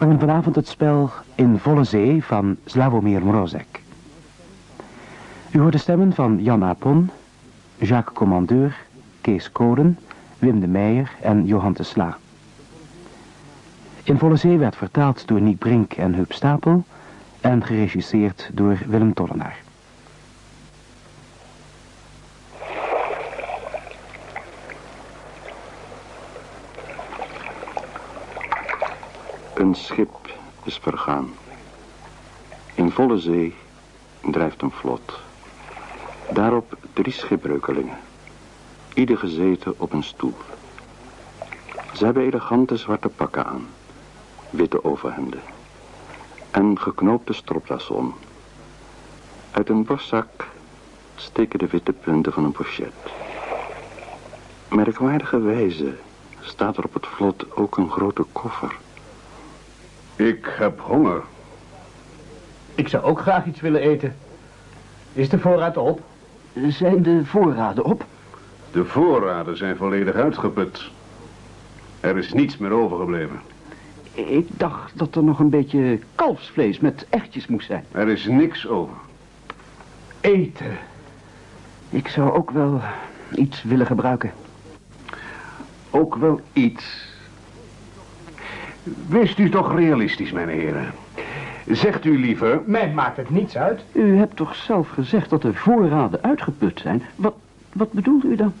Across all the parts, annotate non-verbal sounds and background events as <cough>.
horen vanavond het spel In Volle Zee van Slavomir Mrozek. U hoort de stemmen van Jan Apon, Jacques Commandeur, Kees Koren, Wim de Meijer en Johan de Sla. In Volle Zee werd vertaald door Niek Brink en Huub Stapel en geregisseerd door Willem Tollenaar. Schip is vergaan. In volle zee drijft een vlot. Daarop drie schipbreukelingen. Ieder gezeten op een stoel. Ze hebben elegante zwarte pakken aan. Witte overhemden. En geknoopte stropdas om. Uit een borstzak steken de witte punten van een pochet. Merkwaardige wijze staat er op het vlot ook een grote koffer... Ik heb honger. Ik zou ook graag iets willen eten. Is de voorraad op? Zijn de voorraden op? De voorraden zijn volledig uitgeput. Er is niets meer overgebleven. Ik dacht dat er nog een beetje kalfsvlees met ertjes moest zijn. Er is niks over. Eten. Ik zou ook wel iets willen gebruiken. Ook wel iets. Wees u toch realistisch, mijn heren. Zegt u liever... Mij maakt het niets uit. U hebt toch zelf gezegd dat de voorraden uitgeput zijn? Wat, wat bedoelt u dan?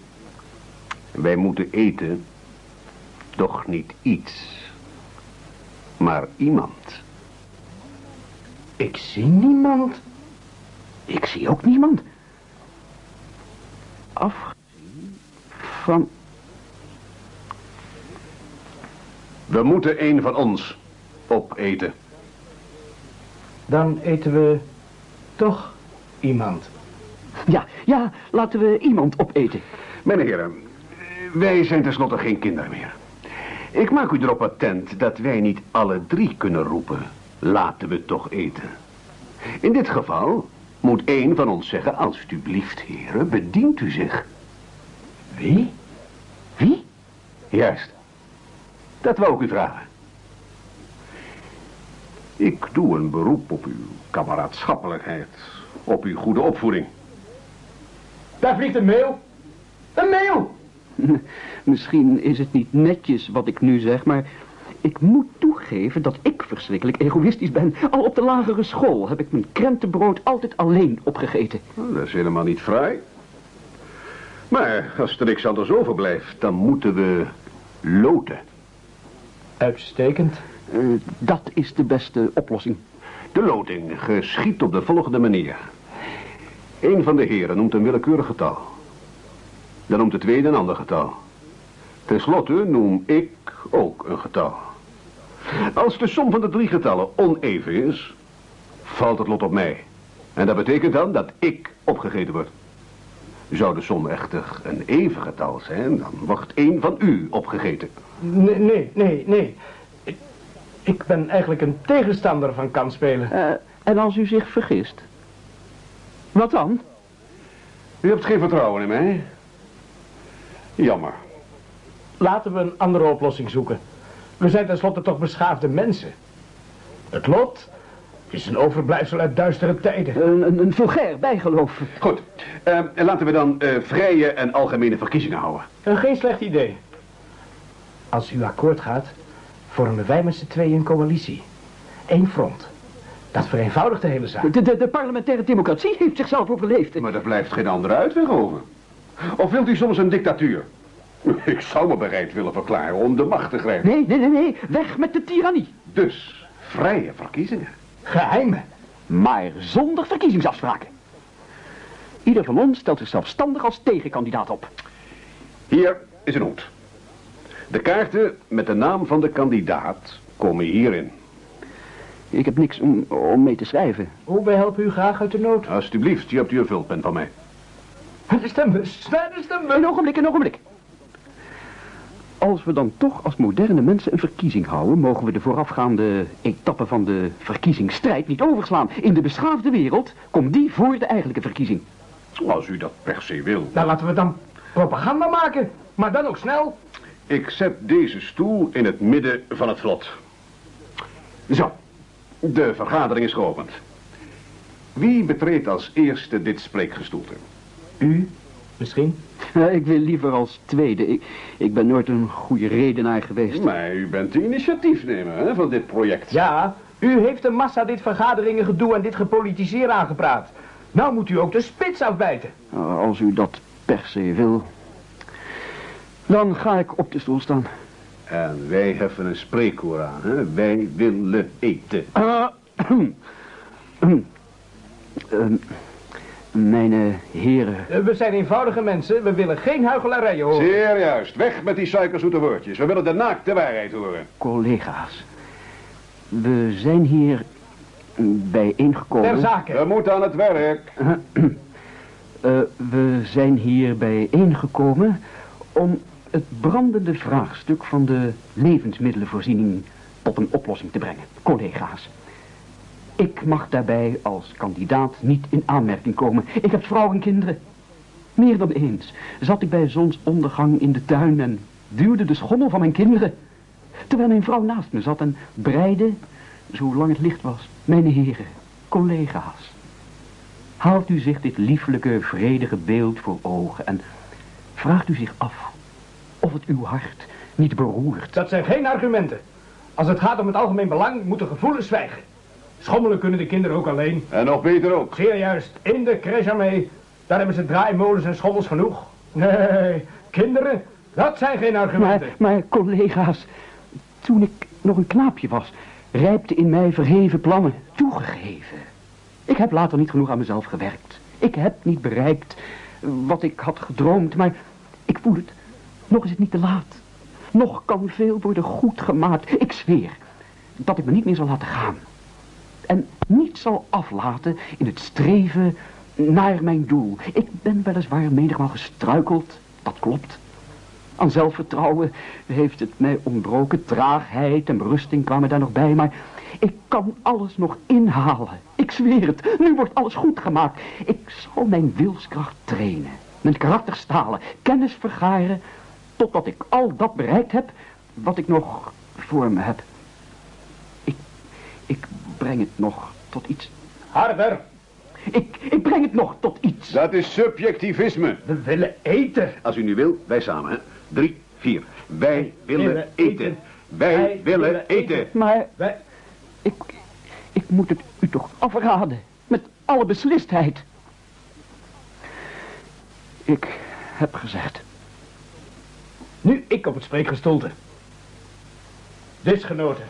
Wij moeten eten. Toch niet iets. Maar iemand. Ik zie niemand. Ik zie ook niemand. Afgezien van We moeten een van ons opeten. Dan eten we toch iemand. Ja, ja, laten we iemand opeten. Mijn heren, wij zijn tenslotte geen kinderen meer. Ik maak u erop attent dat wij niet alle drie kunnen roepen. Laten we toch eten. In dit geval moet één van ons zeggen, alstublieft, heren, bedient u zich. Wie? Wie? Juist. Dat wou ik u vragen. Ik doe een beroep op uw kameraadschappelijkheid, op uw goede opvoeding. Daar vliegt een meeuw. Een meeuw! <laughs> Misschien is het niet netjes wat ik nu zeg, maar ik moet toegeven dat ik verschrikkelijk egoïstisch ben. Al op de lagere school heb ik mijn krentenbrood altijd alleen opgegeten. Nou, dat is helemaal niet fraai. Maar als er niks anders overblijft, dan moeten we loten. Uitstekend. Uh, dat is de beste oplossing. De loting geschiet op de volgende manier. Een van de heren noemt een willekeurig getal. Dan noemt de tweede een ander getal. Ten slotte noem ik ook een getal. Als de som van de drie getallen oneven is, valt het lot op mij. En dat betekent dan dat ik opgegeten word. Zou de som echter een even getal zijn, dan wordt één van u opgegeten. Nee, nee, nee, nee. Ik, ik ben eigenlijk een tegenstander van kansspelen. Uh, en als u zich vergist? Wat dan? U hebt geen vertrouwen in mij. Jammer. Laten we een andere oplossing zoeken. We zijn tenslotte toch beschaafde mensen. Het lot is een overblijfsel uit duistere tijden. Een, een, een vulgair bijgeloof. Goed. Uh, laten we dan uh, vrije en algemene verkiezingen houden. Uh, geen slecht idee. Als u akkoord gaat, vormen wij met z'n tweeën een coalitie. Eén front. Dat vereenvoudigt de hele zaak. De, de, de parlementaire democratie heeft zichzelf overleefd. Maar er blijft geen andere uitweg over. Of wilt u soms een dictatuur? <laughs> Ik zou me bereid willen verklaren om de macht te grijpen. Nee, nee, nee, nee. Weg met de tirannie. Dus, vrije verkiezingen. Geheime. Maar zonder verkiezingsafspraken. Ieder van ons stelt zich zelfstandig als tegenkandidaat op. Hier is een hoed. De kaarten met de naam van de kandidaat komen hierin. Ik heb niks om, om mee te schrijven. Hoe wij helpen u graag uit de nood. Alsjeblieft, je hebt u een vulpen van mij. Het is de mus, het is de mus. Een ogenblik, een ogenblik. Als we dan toch als moderne mensen een verkiezing houden... mogen we de voorafgaande etappe van de verkiezingsstrijd niet overslaan. In de beschaafde wereld komt die voor de eigenlijke verkiezing. Als u dat per se wil. Nou, laten we dan propaganda maken. Maar dan ook snel. Ik zet deze stoel in het midden van het vlot. Zo, de vergadering is geopend. Wie betreedt als eerste dit spreekgestoelte? U? Misschien? <laughs> Ik wil liever als tweede. Ik, ik ben nooit een goede redenaar geweest. Maar u bent de initiatiefnemer hè, van dit project. Ja, u heeft de massa dit vergaderingen gedoe en dit gepolitiseer aangepraat. Nou moet u ook de spits afbijten. Als u dat per se wil. Dan ga ik op de stoel staan. En wij heffen een spreekkoor aan. Hè? Wij willen eten. Ehm, mijn eh, heren, Eh, We zijn eenvoudige mensen, we willen geen huichelarijen horen. Zeer juist. Weg met die suikerzoete woordjes. We willen de naakte waarheid horen. collega's. We zijn hier bijeengekomen. Ter zake. We moeten aan het werk. Eh, we zijn hier bijeengekomen om het brandende vraagstuk van de levensmiddelenvoorziening tot een oplossing te brengen. Collega's, ik mag daarbij als kandidaat niet in aanmerking komen. Ik heb vrouw en kinderen. Meer dan eens zat ik bij zonsondergang in de tuin en duwde de schommel van mijn kinderen. Terwijl mijn vrouw naast me zat en breide, zolang het licht was, mijn heren, collega's. Haalt u zich dit lieflijke, vredige beeld voor ogen en vraagt u zich af of het uw hart niet beroert. Dat zijn geen argumenten. Als het gaat om het algemeen belang, moeten gevoelens zwijgen. Schommelen kunnen de kinderen ook alleen. En nog beter ook. Zeer juist, in de crash mee. Daar hebben ze draaimolens en schommels genoeg. Nee, kinderen, dat zijn geen argumenten. Maar, maar collega's, toen ik nog een knaapje was, rijpte in mij verheven plannen, toegegeven. Ik heb later niet genoeg aan mezelf gewerkt. Ik heb niet bereikt wat ik had gedroomd, maar ik voel het. Nog is het niet te laat. Nog kan veel worden goed gemaakt. Ik zweer dat ik me niet meer zal laten gaan. En niet zal aflaten in het streven naar mijn doel. Ik ben weliswaar menigmaal gestruikeld, dat klopt. Aan zelfvertrouwen heeft het mij ontbroken. Traagheid en berusting kwamen daar nog bij. Maar ik kan alles nog inhalen. Ik zweer het. Nu wordt alles goed gemaakt. Ik zal mijn wilskracht trainen. Mijn karakter stalen. Kennis vergaren. Totdat ik al dat bereikt heb wat ik nog voor me heb. Ik, ik breng het nog tot iets. Harder, Ik, ik breng het nog tot iets. Dat is subjectivisme. we willen eten. Als u nu wil, wij samen, hè. Drie, vier. Wij willen eten. Wij willen eten. Maar Wij... Ik, ik moet het u toch afraden. Met alle beslistheid. Ik heb gezegd. Nu ik op het spreekgestoelte. Disgenoten.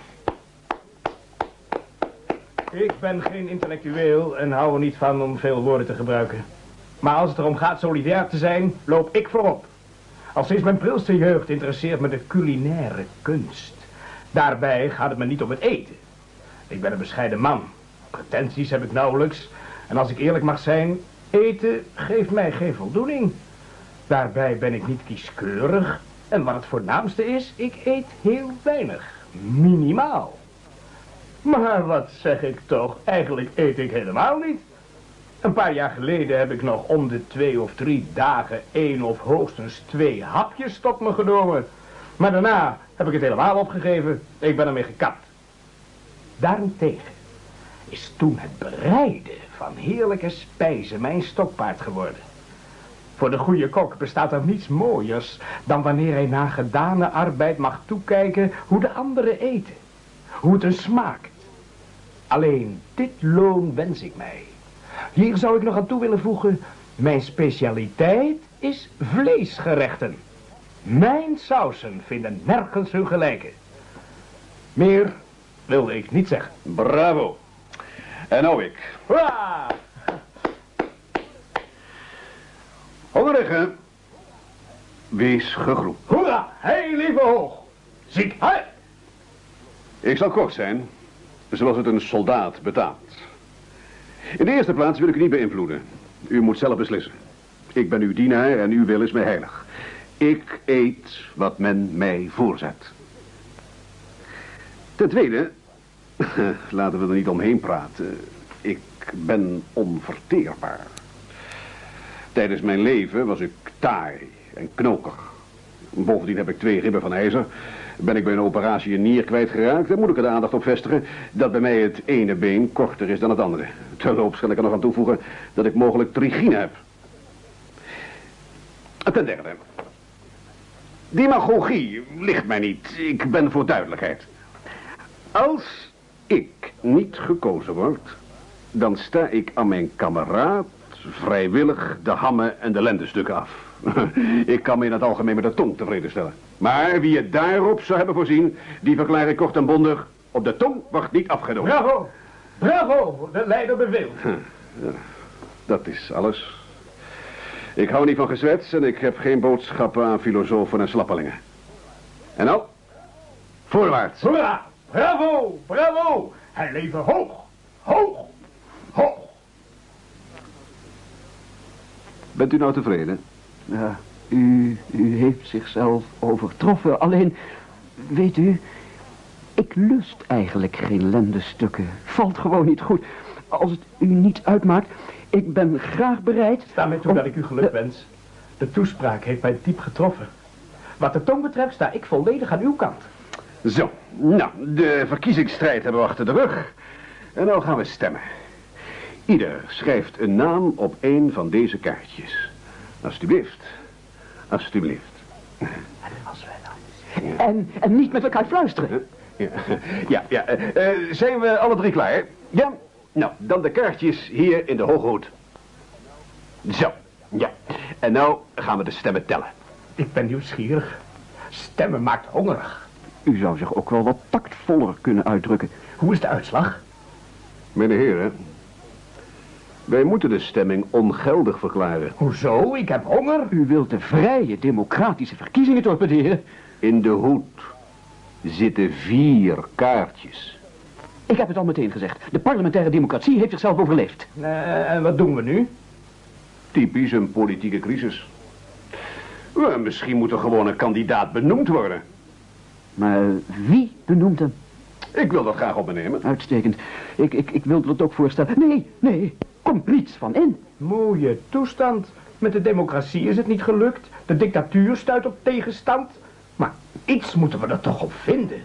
Ik ben geen intellectueel en hou er niet van om veel woorden te gebruiken. Maar als het erom gaat solidair te zijn, loop ik voorop. Al sinds mijn prilste jeugd interesseert me de culinaire kunst. Daarbij gaat het me niet om het eten. Ik ben een bescheiden man. Pretenties heb ik nauwelijks. En als ik eerlijk mag zijn, eten geeft mij geen voldoening. Daarbij ben ik niet kieskeurig. En wat het voornaamste is, ik eet heel weinig. Minimaal. Maar wat zeg ik toch, eigenlijk eet ik helemaal niet. Een paar jaar geleden heb ik nog om de twee of drie dagen één of hoogstens twee hapjes tot me genomen. Maar daarna heb ik het helemaal opgegeven. Ik ben ermee gekapt. Daarentegen is toen het bereiden van heerlijke spijzen mijn stokpaard geworden. Voor de goede kok bestaat er niets mooiers dan wanneer hij na gedane arbeid mag toekijken hoe de anderen eten. Hoe het hun smaakt. Alleen dit loon wens ik mij. Hier zou ik nog aan toe willen voegen, mijn specialiteit is vleesgerechten. Mijn sausen vinden nergens hun gelijke. Meer wilde ik niet zeggen. Bravo. En nou ik. Hoera! Hongerige. Wees gegroet. Hoera! Hey, lieve hoog! Ziek, hey! Ik zal kort zijn, zoals het een soldaat betaamt. In de eerste plaats wil ik u niet beïnvloeden. U moet zelf beslissen. Ik ben uw dienaar en uw wil is mij heilig. Ik eet wat men mij voorzet. Ten tweede, <laughs> laten we er niet omheen praten. Ik ben onverteerbaar. Tijdens mijn leven was ik taai en knokig. Bovendien heb ik twee ribben van ijzer Ben ik bij een operatie een nier kwijtgeraakt, dan moet ik er de aandacht op vestigen dat bij mij het ene been korter is dan het andere. Terloops kan ik er nog aan toevoegen dat ik mogelijk trigine heb. Ten derde, demagogie ligt mij niet. Ik ben voor duidelijkheid. Als ik niet gekozen word, dan sta ik aan mijn kameraad vrijwillig de hammen en de lendenstukken af. <laughs> ik kan me in het algemeen met de tong tevreden stellen. Maar wie het daarop zou hebben voorzien, die verklaar ik kort en bondig. Op de tong wordt niet afgedood. Bravo! Bravo! De leider beveelt. Dat is alles. Ik hou niet van gezwets en ik heb geen boodschappen aan filosofen en slappelingen. En nou, voorwaarts. Hoera! Bravo! Bravo! Hij leven hoog! Hoog! Hoog! Bent u nou tevreden? Ja, u, u heeft zichzelf overtroffen. Alleen, weet u, ik lust eigenlijk geen lendenstukken. Valt gewoon niet goed. Als het u niet uitmaakt, ik ben graag bereid... Sta mij toe dat ik u geluk wens. De toespraak heeft mij diep getroffen. Wat de tong betreft sta ik volledig aan uw kant. Zo, nou, de verkiezingsstrijd hebben we achter de rug. En nou gaan we stemmen. Ieder schrijft een naam op een van deze kaartjes. Alsjeblieft. Alsjeblieft. En, en niet met elkaar fluisteren. Ja, ja, ja. eh, eh, zijn we alle drie klaar? Ja? Nou, dan de kaartjes hier in de hoge hoed. Zo, ja. En nou gaan we de stemmen tellen. Ik ben nieuwsgierig. Stemmen maakt hongerig. U zou zich ook wel wat tactvoller kunnen uitdrukken. Hoe is de uitslag? Meneer heren, wij moeten de stemming ongeldig verklaren. Hoezo? Ik heb honger. U wilt de vrije democratische verkiezingen torpederen. In de hoed zitten vier kaartjes. Ik heb het al meteen gezegd. De parlementaire democratie heeft zichzelf overleefd. Eh, en wat doen we nu? Typisch een politieke crisis. Misschien moet er gewoon een kandidaat benoemd worden. Maar wie benoemt hem? Ik wil dat graag op me nemen. Uitstekend. Ik, ik, ik wilde het ook voorstellen. Nee, nee, komt niets van in. Mooie toestand. Met de democratie is het niet gelukt. De dictatuur stuit op tegenstand. Maar iets moeten we er toch op vinden.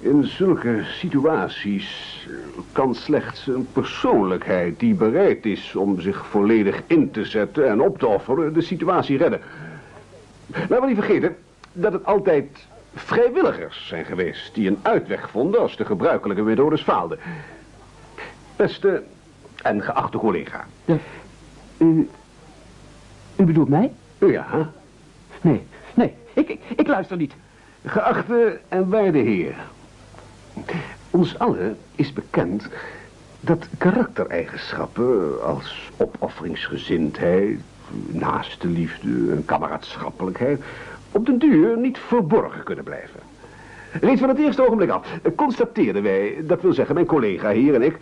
In zulke situaties eh, kan slechts een persoonlijkheid die bereid is om zich volledig in te zetten en op te offeren de situatie redden. Laten we niet vergeten dat het altijd vrijwilligers zijn geweest die een uitweg vonden als de gebruikelijke methodes faalden. Beste en geachte collega. Ja, u, u bedoelt mij? Ja, Nee, nee, ik, ik, ik luister niet. Geachte en waarde heer. Ons allen is bekend dat karaktereigenschappen als opofferingsgezindheid, naaste liefde en kameraadschappelijkheid op den duur niet verborgen kunnen blijven. Reeds van het eerste ogenblik af constateerden wij, dat wil zeggen mijn collega hier en ik,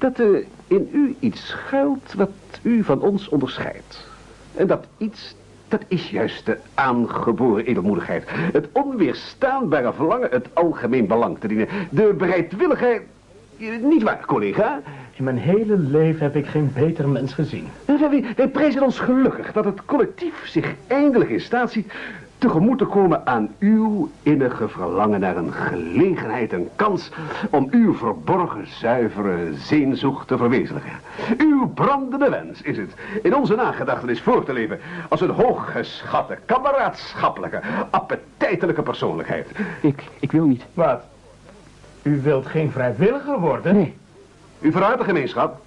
dat er in u iets schuilt wat u van ons onderscheidt. En dat iets, dat is juist de aangeboren edelmoedigheid. Het onweerstaanbare verlangen het algemeen belang te dienen. De bereidwilligheid... Niet waar, collega? In mijn hele leven heb ik geen beter mens gezien. Wij, wij prijzen ons gelukkig dat het collectief zich eindelijk in staat ziet tegemoet te komen aan uw innige verlangen naar een gelegenheid, een kans om uw verborgen, zuivere zeenzoek te verwezenlijken. Uw brandende wens is het in onze nagedachtenis voor te leven als een hooggeschatte, kameraadschappelijke, appetijtelijke persoonlijkheid. Ik, ik wil niet. Wat? U wilt geen vrijwilliger worden? Nee, U verruimt de gemeenschap,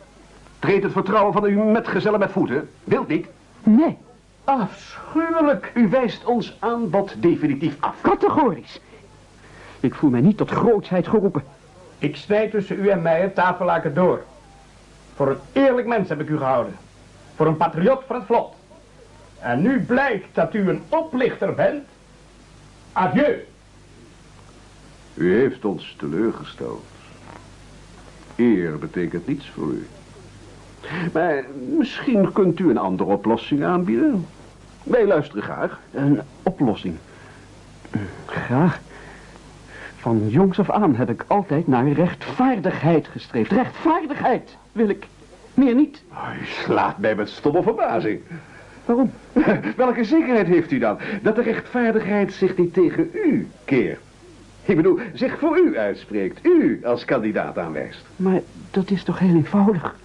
treedt het vertrouwen van uw metgezellen met voeten, wilt niet. nee, Afschuwelijk. U wijst ons aanbod definitief af. categorisch. Ik voel mij niet tot grootsheid geroepen. Ik snijd tussen u en mij het tafellaken door. Voor een eerlijk mens heb ik u gehouden. Voor een patriot van het vlot. En nu blijkt dat u een oplichter bent. Adieu. U heeft ons teleurgesteld. Eer betekent niets voor u. Maar misschien kunt u een andere oplossing aanbieden. Wij luisteren graag. Een oplossing. Graag. Van jongs af aan heb ik altijd naar rechtvaardigheid gestreefd. Rechtvaardigheid wil ik. Meer niet. U slaat mij met stomme verbazing. Waarom? <laughs> Welke zekerheid heeft u dan dat de rechtvaardigheid zich niet tegen u keert? Ik bedoel, zich voor u uitspreekt. U als kandidaat aanwijst. Maar dat is toch heel eenvoudig?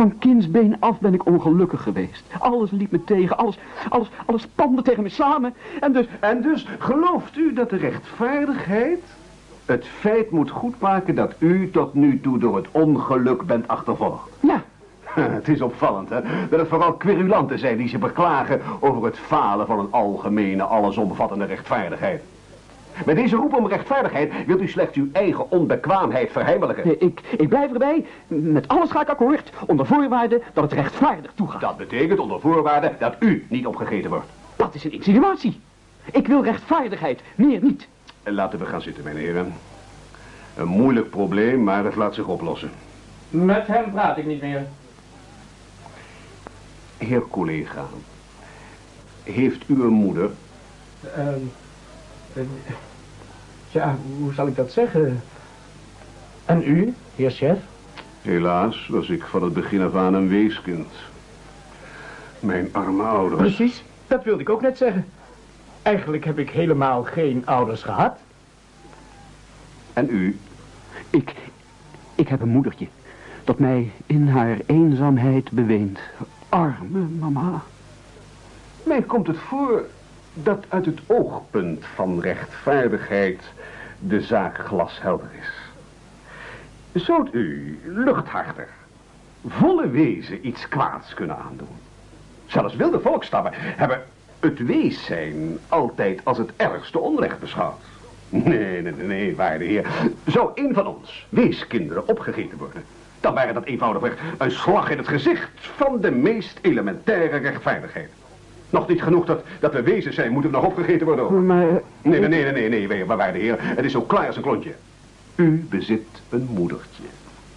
Van kindsbeen af ben ik ongelukkig geweest. Alles liep me tegen, alles, alles, alles pande tegen me samen. En dus, En dus gelooft u dat de rechtvaardigheid het feit moet goedmaken dat u tot nu toe door het ongeluk bent achtervolgd? ja, <laughs> Het is opvallend, hè, dat het vooral querulanten zijn die zich beklagen over het falen van een algemene, allesomvattende rechtvaardigheid. Met deze roep om rechtvaardigheid wilt u slechts uw eigen onbekwaamheid verheimelijken. ik, ik blijf erbij. Met alles ga ik akkoord, onder voorwaarde dat het rechtvaardig toegaat. Dat betekent onder voorwaarde dat u niet opgegeten wordt. Dat is een insinuatie. Ik wil rechtvaardigheid, meer niet. En laten we gaan zitten, mijn heren. Een moeilijk probleem, maar het laat zich oplossen. Met hem praat ik niet meer. Heer collega, heeft u een moeder? Ehm, eh, ja, hoe zal ik dat zeggen? En u, heer chef? Helaas was ik van het begin af aan een weeskind. Mijn arme ouders. Precies, dat wilde ik ook net zeggen. Eigenlijk heb ik helemaal geen ouders gehad. En u? Ik, ik heb een moedertje dat mij in haar eenzaamheid beweent. Arme mama. Mij komt het voor dat uit het oogpunt van rechtvaardigheid de zaak glashelder is. Zou u luchthartig, volle wezen iets kwaads kunnen aandoen? Zelfs wilde volkstammen hebben het wees zijn altijd als het ergste onrecht beschouwd. Nee, nee, nee, nee, waarde heer. Zou een van ons weeskinderen opgegeten worden, dan waren dat eenvoudigweg een slag in het gezicht van de meest elementaire rechtvaardigheid. Nog niet genoeg dat, dat we wezen zijn, moeten we nog opgegeten worden. hoor. Maar... Nee, nee, nee, nee, nee, nee, maar waarde heer, het is zo klaar als een klontje. U bezit een moedertje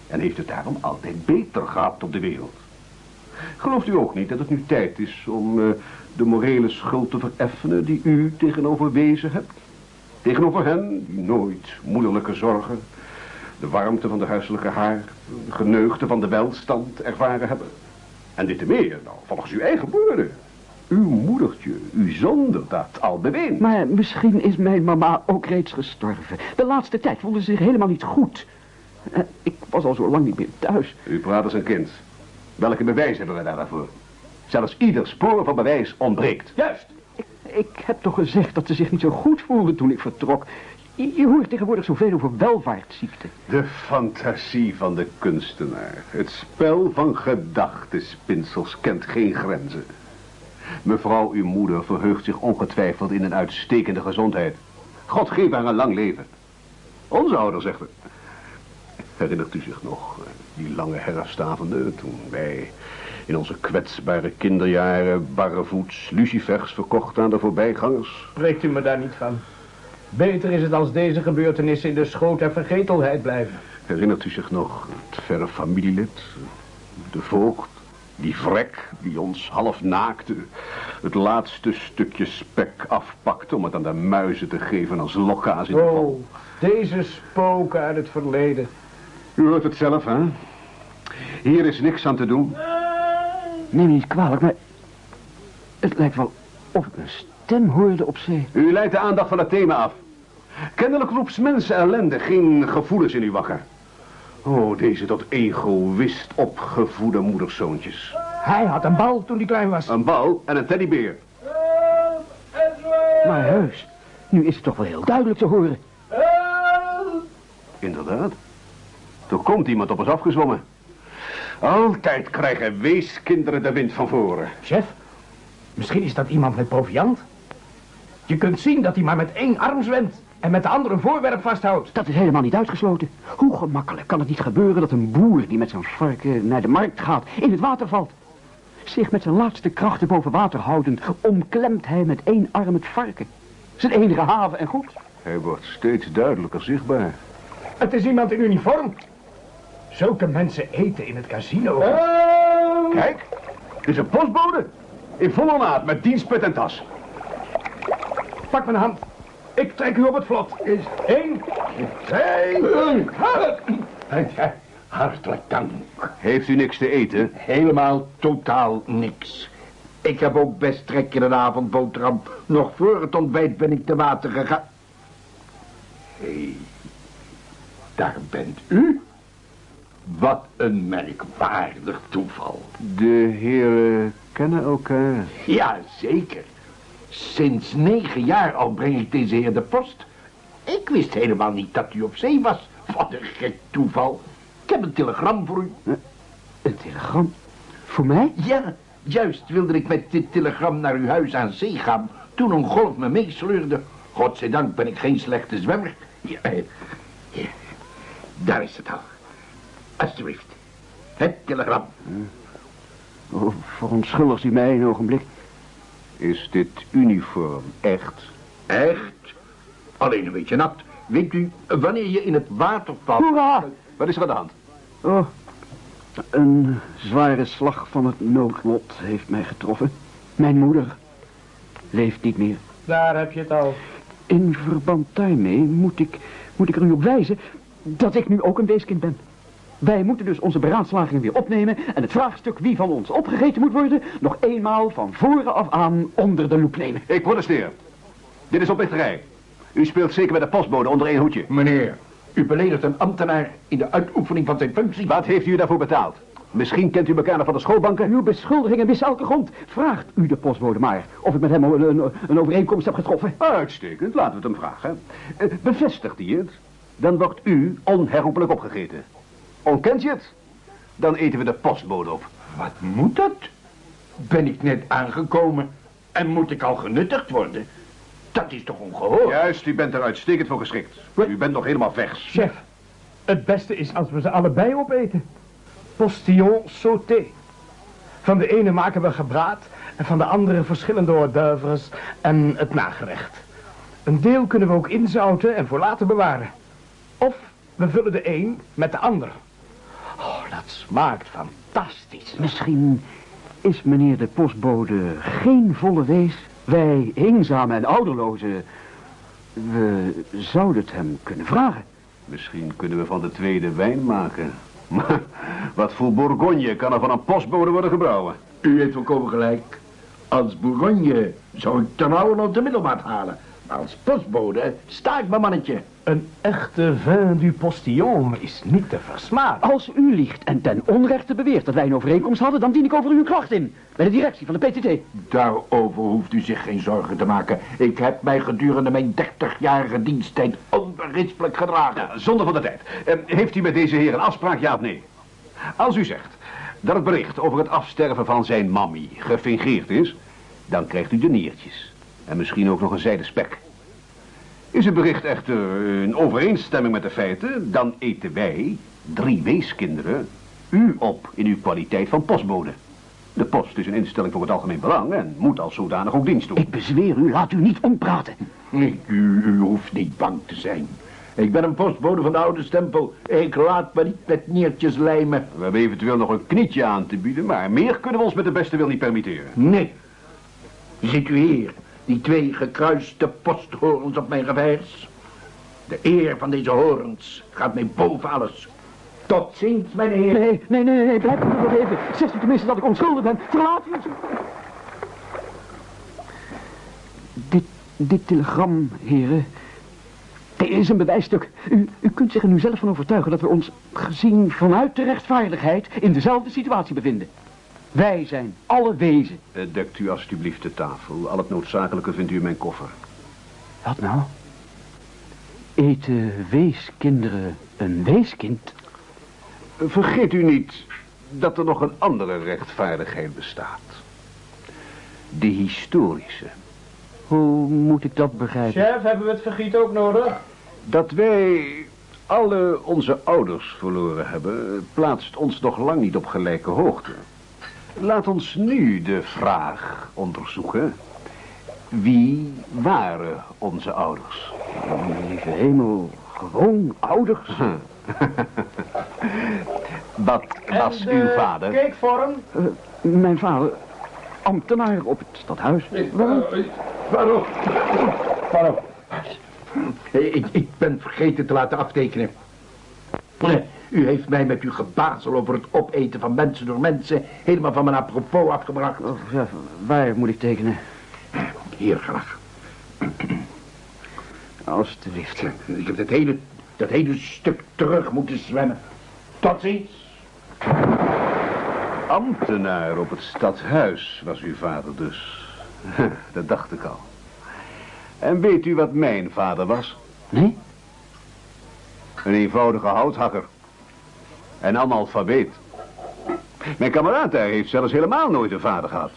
en heeft het daarom altijd beter gehad op de wereld. Gelooft u ook niet dat het nu tijd is om eh, de morele schuld te vereffenen die u tegenover wezen hebt? Tegenover hen die nooit moederlijke zorgen, de warmte van de huiselijke haard, de geneugde van de welstand ervaren hebben. En dit te meer, nou, volgens uw eigen woorden. Uw moedertje, u zonder dat al beweent. Maar misschien is mijn mama ook reeds gestorven. De laatste tijd voelde ze zich helemaal niet goed. Eh, Ik was al zo lang niet meer thuis. U praat als een kind. Welke bewijs hebben we daarvoor? Zelfs ieder spoor van bewijs ontbreekt. Juist. Ik heb toch gezegd dat ze zich niet zo goed voelde toen ik vertrok. Je, je hoort tegenwoordig zoveel over welvaartsziekte. De fantasie van de kunstenaar. Het spel van gedachtenspinsels kent geen grenzen. Mevrouw, uw moeder, verheugt zich ongetwijfeld in een uitstekende gezondheid. God geef haar een lang leven. Onze ouder zegt het. Herinnert u zich nog, eh, die lange herfstavonde, toen wij in onze kwetsbare kinderjaren barrevoets lucifers verkochten aan de voorbijgangers? Spreekt u me daar niet van. Beter is het als deze gebeurtenissen in de schoot der vergetelheid blijven. Herinnert u zich nog het verre familielid, de voogd, die vrek die ons half naakte, het laatste stukje spek afpakte om het aan de muizen te geven als lokka's in de val? Oh, deze spoken uit het verleden. U hoort het zelf, hè? Hier is niks aan te doen. Neem me niet kwalijk, maar... Het lijkt wel of ik een stem hoorde op zee. U leidt de aandacht van het thema af. Kennelijk roept mensen ellende geen gevoelens in u wakker. Oh, deze tot egoïst opgevoede moederszoontjes. Hij had een bal toen hij klein was. Een bal en een teddybeer. Maar heus, nu is het toch wel heel duidelijk te horen. Inderdaad. Er komt iemand op ons afgezwommen. Altijd krijgen weeskinderen de wind van voren. Chef, misschien is dat iemand met proviand. Je kunt zien dat hij maar met één arm zwemt en met de andere een voorwerp vasthoudt. Dat is helemaal niet uitgesloten. Hoe gemakkelijk kan het niet gebeuren dat een boer die met zijn varken naar de markt gaat in het water valt? Zich met zijn laatste krachten boven water houdend, omklemt hij met één arm het varken. Zijn enige haven en goed. Hij wordt steeds duidelijker zichtbaar. Het is iemand in uniform. Zulke mensen eten in het casino. Kijk, het is een postbode. In volle naad met dienstput en tas. Pak mijn hand. Ik trek u op het vlot. Is één, twee, Ja, hartelijk dank. Heeft u niks te eten? Helemaal totaal niks. Ik heb ook best trek in een avondboterham. Nog voor het ontbijt ben ik te water gegaan. Hé, daar bent u? Wat een merkwaardig toeval. De heren kennen elkaar. Ja, zeker. Sinds negen jaar al breng ik deze heer de post. Ik wist helemaal niet dat u op zee was. Wat een gek toeval. Ik heb een telegram voor u. Een telegram? Voor mij? Ja, juist wilde ik met dit telegram naar uw huis aan zee gaan... toen een golf me meesleurde. Godzijdank ben ik geen slechte zwemmer. Ja, eh, ja. Daar is het al. Alsjeblieft. Het telegram. Oh, verontschuldigt u mij een ogenblik. Is dit uniform echt? Echt? Alleen een beetje nat. Weet u, wanneer je in het water valt... Hoera! Wat is er aan de hand? Oh, een zware slag van het noodlot heeft mij getroffen. Mijn moeder leeft niet meer. Daar heb je het al. In verband daarmee moet ik, moet ik er u op wijzen dat ik nu ook een weeskind ben. Wij moeten dus onze beraadslagingen weer opnemen en het vraagstuk wie van ons opgegeten moet worden nog eenmaal van voren af aan onder de loep nemen. Ik protesteer. Dit is oplichterij. U speelt zeker met de postbode onder één hoedje. Meneer, u beledigt een ambtenaar in de uitoefening van zijn functie. Wat heeft u daarvoor betaald? Misschien kent u elkaar nog van de schoolbanken? Uw beschuldigingen missen elke grond. Vraagt u de postbode maar of ik met hem een, een, een overeenkomst heb getroffen. Uitstekend, laten we het hem vragen. Eh, Bevestigt hij het? Dan wordt u onherroepelijk opgegeten. Ontkent je het? Dan eten we de postbode op. Wat moet dat? Ben ik net aangekomen en moet ik al genuttigd worden? Dat is toch ongehoord? Juist, u bent er uitstekend voor geschikt. U bent nog helemaal vers. Chef, het beste is als we ze allebei opeten. Postillon sauté. Van de ene maken we gebraad en van de andere verschillende hors d'oeuvres en het nagerecht. Een deel kunnen we ook inzouten en voor later bewaren. Of we vullen de een met de ander. Oh, dat smaakt fantastisch. Misschien is meneer de postbode geen volle wees. Wij, eenzame en ouderlozen, we zouden het hem kunnen vragen. Misschien kunnen we van de tweede wijn maken. <laughs> Maar wat voor Bourgogne kan er van een postbode worden gebrouwen? U heeft volkomen gelijk. Als Bourgogne zou ik ten oude de middelmaat halen. Maar als postbode sta ik mijn mannetje. Een echte vin du postillon is niet te versmaden. Als u liegt en ten onrechte beweert dat wij een overeenkomst hadden, dan dien ik over u een klacht in. Bij de directie van de PTT. Daarover hoeft u zich geen zorgen te maken. Ik heb mij gedurende mijn 30-jarige diensttijd onberispelijk gedragen. Ja, zonder van de tijd. Eh, heeft u met deze heer een afspraak, ja of nee? Als u zegt dat het bericht over het afsterven van zijn mammy gefingeerd is, dan krijgt u de niertjes. En misschien ook nog een zijde spek. Is het bericht echter in overeenstemming met de feiten, dan eten wij, drie weeskinderen, u op in uw kwaliteit van postbode. De post is een instelling voor het algemeen belang en moet als zodanig ook dienst doen. Ik bezweer u, laat u niet ompraten. Nee, u, u hoeft niet bang te zijn. Ik ben een postbode van de oude stempel. Ik laat me niet met niertjes lijmen. We hebben eventueel nog een knietje aan te bieden, maar meer kunnen we ons met de beste wil niet permitteren. Nee. Ziet u hier, die twee gekruiste posthorens op mijn revers? De eer van deze horens gaat mij boven alles. Tot ziens, mijn heer. Nee, nee, nee, nee, blijf nog even. Zegt u tenminste dat ik onschuldig ben. Verlaat u. Dit, dit telegram, heren, dit is een bewijsstuk. U, u kunt zich er nu zelf van overtuigen dat we ons, gezien vanuit de rechtvaardigheid, in dezelfde situatie bevinden. Wij zijn alle wezen. Eh, dekt u alstublieft de tafel. Al het noodzakelijke vindt u in mijn koffer. Wat nou? Eten weeskinderen een weeskind? Vergeet u niet dat er nog een andere rechtvaardigheid bestaat. De historische. Hoe moet ik dat begrijpen? Chef, hebben we het vergiet ook nodig? Dat wij alle onze ouders verloren hebben, plaatst ons nog lang niet op gelijke hoogte. Laat ons nu de vraag onderzoeken. Wie waren onze ouders? Lieve hemel, gewoon ouders. <laughs> Wat was En de uw vader? cakevorm? Eh, mijn vader, ambtenaar op het stadhuis. Waarom? Waarom? Waarom? Ik, ik ben vergeten te laten aftekenen. Nee, U heeft mij met uw gebazel over het opeten van mensen door mensen helemaal van mijn apropos afgebracht. Oh, ja, waar moet ik tekenen? Hier graag. Alsjeblieft. Ik heb dat hele, dat hele stuk terug moeten zwemmen. Tot ziens. Ambtenaar op het stadhuis was uw vader dus. <laughs> Dat dacht ik al. En weet u wat mijn vader was? Nee? Een eenvoudige houthakker. En analfabeet. Mijn kameraad daar heeft zelfs helemaal nooit een vader gehad.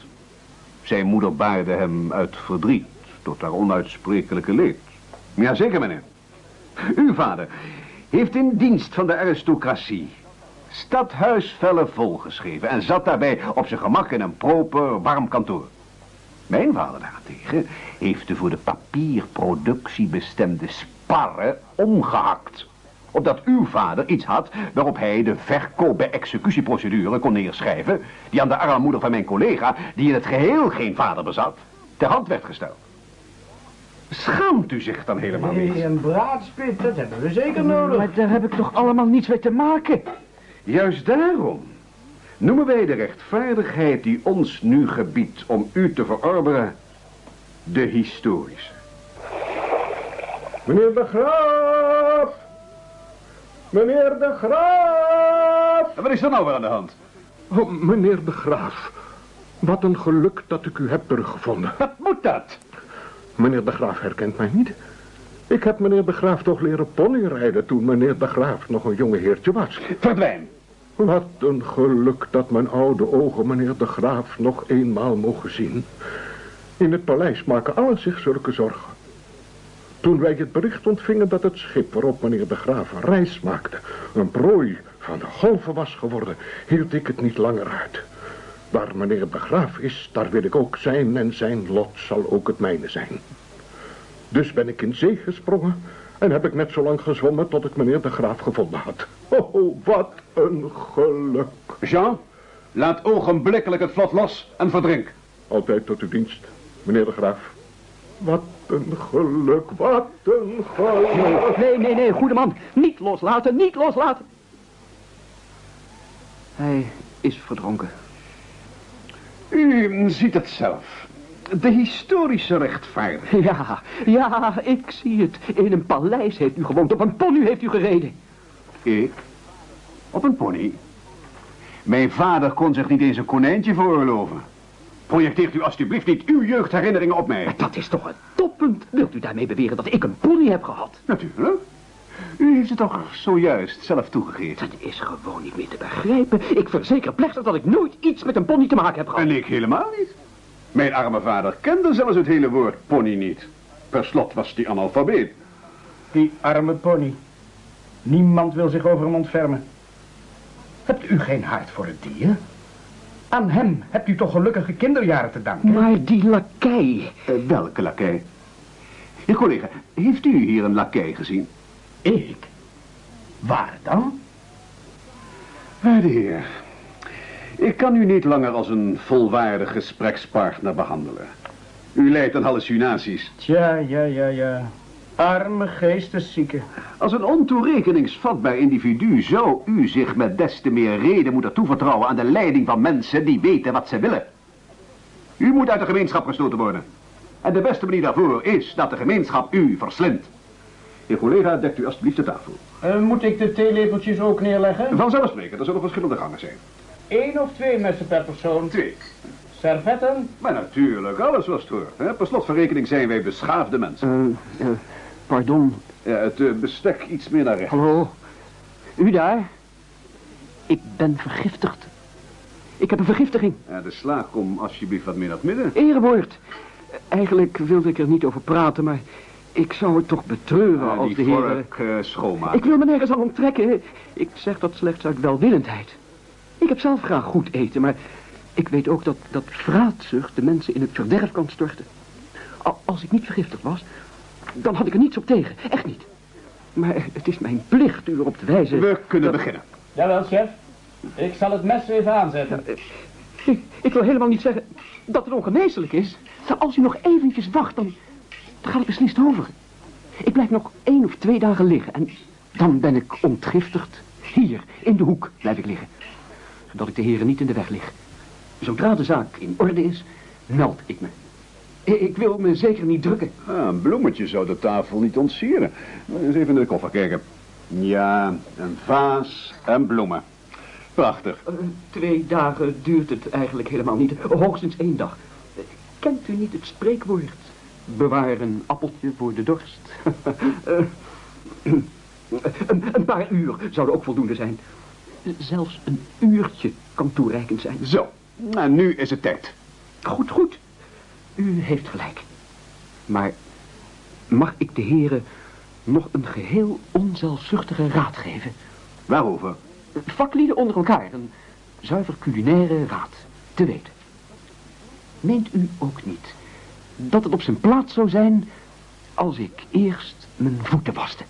Zijn moeder baarde hem uit verdriet tot haar onuitsprekelijke leed. Jazeker, meneer. Uw vader heeft in dienst van de aristocratie stadhuisvellen volgeschreven en zat daarbij op zijn gemak in een proper, warm kantoor. Mijn vader daarentegen heeft de voor de papierproductie bestemde sparren omgehakt. Opdat uw vader iets had waarop hij de verkoop bij executieprocedure kon neerschrijven... die aan de armoeder van mijn collega, die in het geheel geen vader bezat, ter hand werd gesteld. Schaamt u zich dan helemaal niet? Nee, een braadspit, dat hebben we zeker nodig. Maar daar heb ik toch allemaal niets mee te maken? Juist daarom noemen wij de rechtvaardigheid die ons nu gebiedt om u te verorberen de historische. Meneer de Graaf! Meneer de Graaf! En wat is er nou weer aan de hand? Oh, meneer de Graaf. Wat een geluk dat ik u heb teruggevonden. Wat moet dat? Meneer de Graaf herkent mij niet. Ik heb meneer de Graaf toch leren ponyrijden toen meneer de Graaf nog een jonge heertje was. Verdwijn. Wat een geluk dat mijn oude ogen meneer de Graaf nog eenmaal mogen zien. In het paleis maken allen zich zulke zorgen. Toen wij het bericht ontvingen dat het schip waarop meneer de Graaf een reis maakte... een prooi van de golven was geworden, hield ik het niet langer uit. Waar meneer de Graaf is, daar wil ik ook zijn en zijn lot zal ook het mijne zijn. Dus ben ik in zee gesprongen en heb ik net zo lang gezwommen tot ik meneer de Graaf gevonden had. Oh, wat een geluk. Jean, laat ogenblikkelijk het vlot los en verdrink. Altijd tot uw dienst, meneer de Graaf. Wat een geluk, wat een geluk. Nee, nee, nee, goede man. Niet loslaten, niet loslaten. Hij is verdronken. U ziet het zelf. De historische rechtvaardigheid. Ja, ja, ik zie het. In een paleis heeft u gewoond, op een pony heeft u gereden. Ik? Op een pony? Mijn vader kon zich niet eens een konijntje veroorloven. Projecteert u alstublieft niet uw jeugdherinneringen op mij. Dat is toch een toppunt. Wilt u daarmee beweren dat ik een pony heb gehad? Natuurlijk. U heeft het toch zojuist zelf toegegeven. Dat is gewoon niet meer te begrijpen. Ik verzeker plechtig dat ik nooit iets met een pony te maken heb gehad. En ik helemaal niet. Mijn arme vader kende zelfs het hele woord pony niet. Per slot was die analfabeet. Die arme pony. Niemand wil zich over hem ontfermen. Hebt u geen hart voor het dier? Aan hem hebt u toch gelukkige kinderjaren te danken? Maar die lakij. Eh, welke lakij? Heer collega, heeft u hier een lakij gezien? Ik? Waar dan? Waarde heer, ik kan u niet langer als een volwaardig gesprekspartner behandelen. U lijdt aan hallucinaties. Tja, ja, ja, ja. Arme geesteszieke. Als een ontoerekeningsvatbaar individu zou u zich met des te meer reden moeten toevertrouwen aan de leiding van mensen die weten wat ze willen. U moet uit de gemeenschap gestoten worden. En de beste manier daarvoor is dat de gemeenschap u verslindt. Heer collega, dekt u alstublieft de tafel. Eh, moet ik de theelepeltjes ook neerleggen? Vanzelfsprekend, er zullen verschillende gangen zijn. Eén of twee messen per persoon? Twee. Servetten? Maar natuurlijk, alles zoals het hoort. Hè? Per slot van rekening zijn wij beschaafde mensen. Eh, eh, pardon. Ja, het eh, bestek iets meer naar rechts. Hallo. U daar? Ik ben vergiftigd. Ik heb een vergiftiging. Ja, de sla, kom alsjeblieft wat meer naar het midden. Erewoord. Eigenlijk wilde ik er niet over praten, maar ik zou het toch betreuren als de heren... vork eh, schoonmaken. Ik wil me nergens aan onttrekken. Ik zeg dat slechts uit welwillendheid. Ik heb zelf graag goed eten, maar ik weet ook dat, dat vraatzucht de mensen in het verderf kan storten. Al- Als ik niet vergiftigd was, dan had ik er niets op tegen. Echt niet. Maar het is mijn plicht u erop te wijzen... We kunnen dat- beginnen. Jawel, chef. Ik zal het mes even aanzetten. Ik, ik wil helemaal niet zeggen dat het ongeneeslijk is. Als u nog eventjes wacht, dan, dan gaat het beslist over. Ik blijf nog één of twee dagen liggen en dan ben ik ontgiftigd. Hier, in de hoek, blijf ik liggen. Zodat ik de heren niet in de weg lig. Zodra de zaak in orde is, meld ik me. Ik, wil me zeker niet drukken. Ah, een bloemetje zou de tafel niet ontsieren. Eens even in de koffer kijken. Ja, een vaas en bloemen. Prachtig. Eh, twee dagen duurt het eigenlijk helemaal niet. Hoogstens één dag. Kent u niet het spreekwoord? Bewaar een appeltje voor de dorst. <laughs> Eh, een, een paar uur zouden ook voldoende zijn. Zelfs een uurtje kan toereikend zijn. Zo, nou, nu is het tijd. Goed, goed. U heeft gelijk. Maar mag ik de heren nog een geheel onzelfzuchtige raad geven? Waarover? Vaklieden onder elkaar, een zuiver culinaire raad, te weten. Meent u ook niet dat het op zijn plaats zou zijn als ik eerst mijn voeten waste?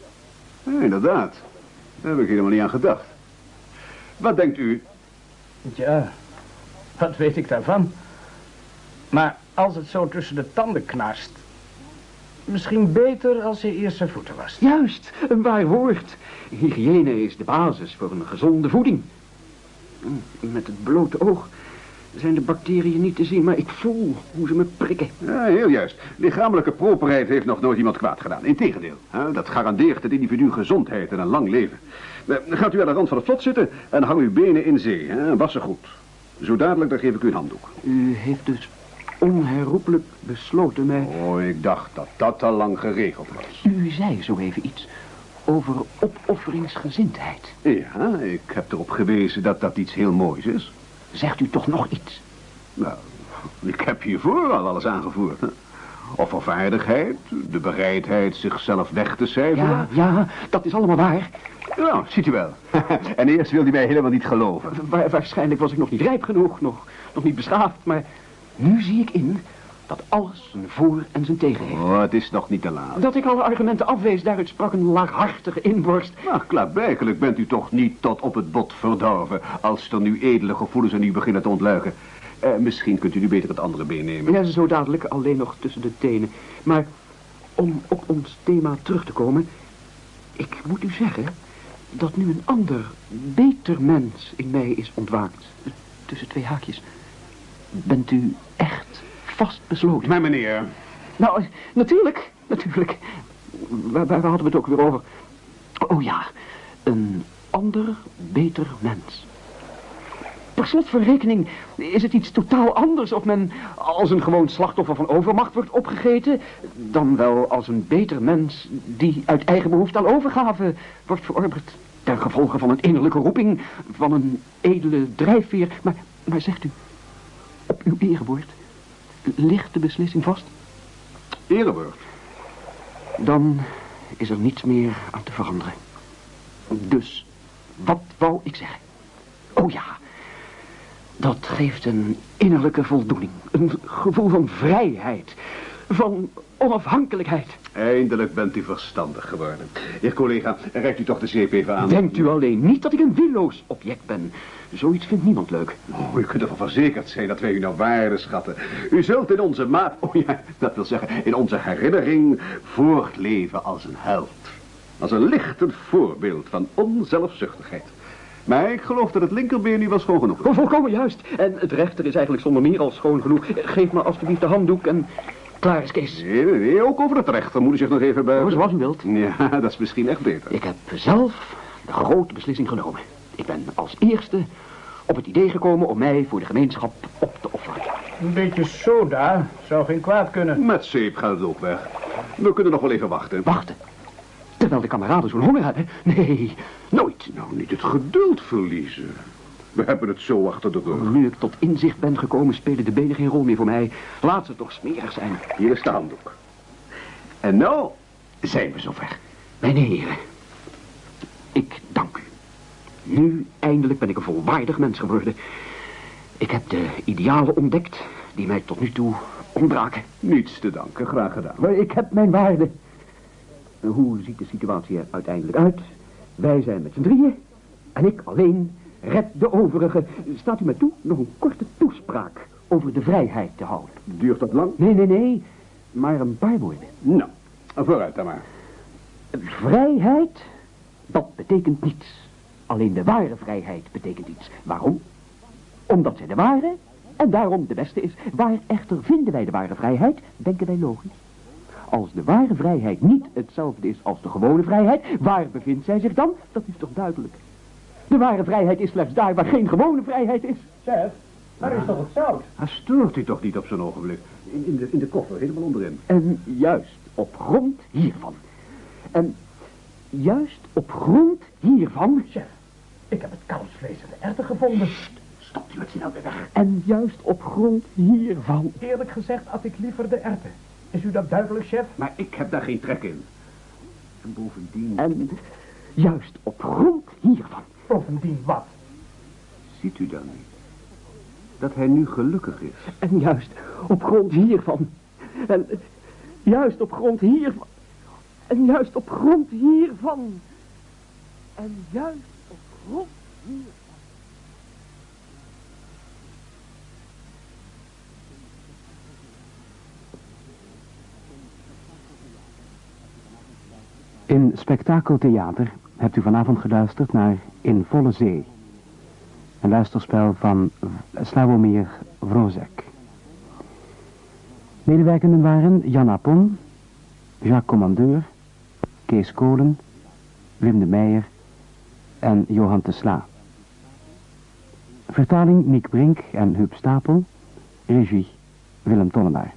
Ja, inderdaad. Daar heb ik helemaal niet aan gedacht. Wat denkt u? Ja, wat weet ik daarvan? Maar als het zo tussen de tanden knarst... Misschien beter als hij eerst zijn voeten wast. Juist, een waar woord. Hygiëne is de basis voor een gezonde voeding. Met het blote oog zijn de bacteriën niet te zien, maar ik voel hoe ze me prikken. Ja, heel juist. Lichamelijke properheid heeft nog nooit iemand kwaad gedaan. Integendeel, hè, dat garandeert het individu gezondheid en een lang leven. Eh, Gaat u aan de rand van het vlot zitten en hang uw benen in zee. Hè, en was ze goed. Zo dadelijk, dan geef ik u een handdoek. U heeft dus onherroepelijk besloten mij... Oh, ik dacht dat dat al lang geregeld was. U zei zo even iets over opofferingsgezindheid. Ja, ik heb erop gewezen dat dat iets heel moois is. Zegt u toch nog iets? Nou, ik heb hiervoor al alles aangevoerd. Hè? Offervaardigheid, de bereidheid zichzelf weg te cijferen. Ja, ja, dat is allemaal waar. Nou, ziet u wel. <laughs> en eerst wilde hij mij helemaal niet geloven. Wa- waarschijnlijk was ik nog niet rijp genoeg, nog, nog niet beschaafd, maar nu zie ik in dat alles zijn voor- en zijn tegen heeft. Oh, het is nog niet te laat. Dat ik alle argumenten afwees, daaruit sprak een laaghartige inborst. Maar klaarblijkelijk bent u toch niet tot op het bot verdorven... als er nu edele gevoelens aan u beginnen te ontluiken. Eh, misschien kunt u nu beter het andere been nemen. Ja, zo dadelijk, alleen nog tussen de tenen. Maar om op ons thema terug te komen... Ik moet u zeggen dat nu een ander, beter mens in mij is ontwaakt. Tussen twee haakjes. Bent u echt vastbesloten? Maar meneer, Nou, eh, natuurlijk, natuurlijk. Waar, waar hadden we het ook weer over? Oh ja, een ander, beter mens. Per slot van rekening is het iets totaal anders of men als een gewoon slachtoffer van overmacht wordt opgegeten, dan wel als een beter mens die uit eigen behoefte aan overgave wordt verorberd. Ten gevolge van een innerlijke roeping, van een edele drijfveer. Maar, maar zegt u, op uw erewoord, ligt de beslissing vast? erewoord. Dan is er niets meer aan te veranderen. Dus, wat wou ik zeggen? Oh ja, dat geeft een innerlijke voldoening. Een gevoel van vrijheid. Van onafhankelijkheid. Eindelijk bent u verstandig geworden. Heer collega, reikt u toch de zeep even aan. Denkt u alleen niet dat ik een willoos object ben. Zoiets vindt niemand leuk. Oh, u kunt ervan verzekerd zijn dat wij u naar waarde schatten. U zult in onze maat, oh ja, dat wil zeggen, in onze herinnering voortleven als een held. Als een lichtend voorbeeld van onzelfzuchtigheid. Maar ik geloof dat het linkerbeen nu wel schoon genoeg is. Oh, volkomen juist. En het rechter is eigenlijk zonder meer al schoon genoeg. Geef me alstublieft de handdoek en klaar is Kees. Nee, nee, nee, ook over het rechter moet u zich nog even bij. Oh, zoals u wilt. Ja, <laughs> dat is misschien echt beter. Ik heb zelf de grote beslissing genomen. Ik ben als eerste op het idee gekomen om mij voor de gemeenschap op te offeren. Een beetje soda zou geen kwaad kunnen. Met zeep gaat het ook weg. We kunnen nog wel even wachten. Wachten. Terwijl de kameraden zo'n honger hebben. Nee, nooit. Nou, niet het geduld verliezen. We hebben het zo achter de rug. Nu ik tot inzicht ben gekomen, spelen de benen geen rol meer voor mij. Laat ze toch smerig zijn. Hier is de handdoek. En nou zijn we zover. Mijn heren, ik dank u. Nu eindelijk ben ik een volwaardig mens geworden. Ik heb de idealen ontdekt die mij tot nu toe ontbraken. Niets te danken, graag gedaan. Maar ik heb mijn waarde. Hoe ziet de situatie er uiteindelijk uit? Wij zijn met z'n drieën en ik alleen red de overigen. Staat u mij toe nog een korte toespraak over de vrijheid te houden? Duurt dat lang? Nee, nee, nee, maar een paar woorden. Nou, vooruit dan maar. Vrijheid, dat betekent niets. Alleen de ware vrijheid betekent iets. Waarom? Omdat zij de ware En daarom de beste is, waar echter vinden wij de ware vrijheid, denken wij logisch. Als de ware vrijheid niet hetzelfde is als de gewone vrijheid, waar bevindt zij zich dan? Dat is toch duidelijk. De ware vrijheid is slechts daar waar geen gewone vrijheid is. Chef, daar is toch het zout? Hij stoort u toch niet op zo'n ogenblik? In, in, de, in de koffer, helemaal onderin. En juist op grond hiervan. En juist op grond hiervan. Chef, ik heb het kalfsvlees en de erwten gevonden. Stopt u het snel weer weg. En juist op grond hiervan. Eerlijk gezegd had ik liever de erwten. Is u dat duidelijk, chef? Maar ik heb daar geen trek in. En bovendien... En juist op grond hiervan. Bovendien wat? Ziet u dan niet? Dat hij nu gelukkig is. En juist op grond hiervan. En juist op grond hiervan. En juist op grond hiervan. En juist op grond hiervan. In Spektakeltheater hebt u vanavond geluisterd naar In Volle Zee. Een luisterspel van Slavomir Vrozek. Medewerkenden waren Jan Apon, Jacques Commandeur, Kees Kolen, Wim de Meijer en Johan de Sla. Vertaling Niek Brink en Huub Stapel. Regie Willem Tollenaar.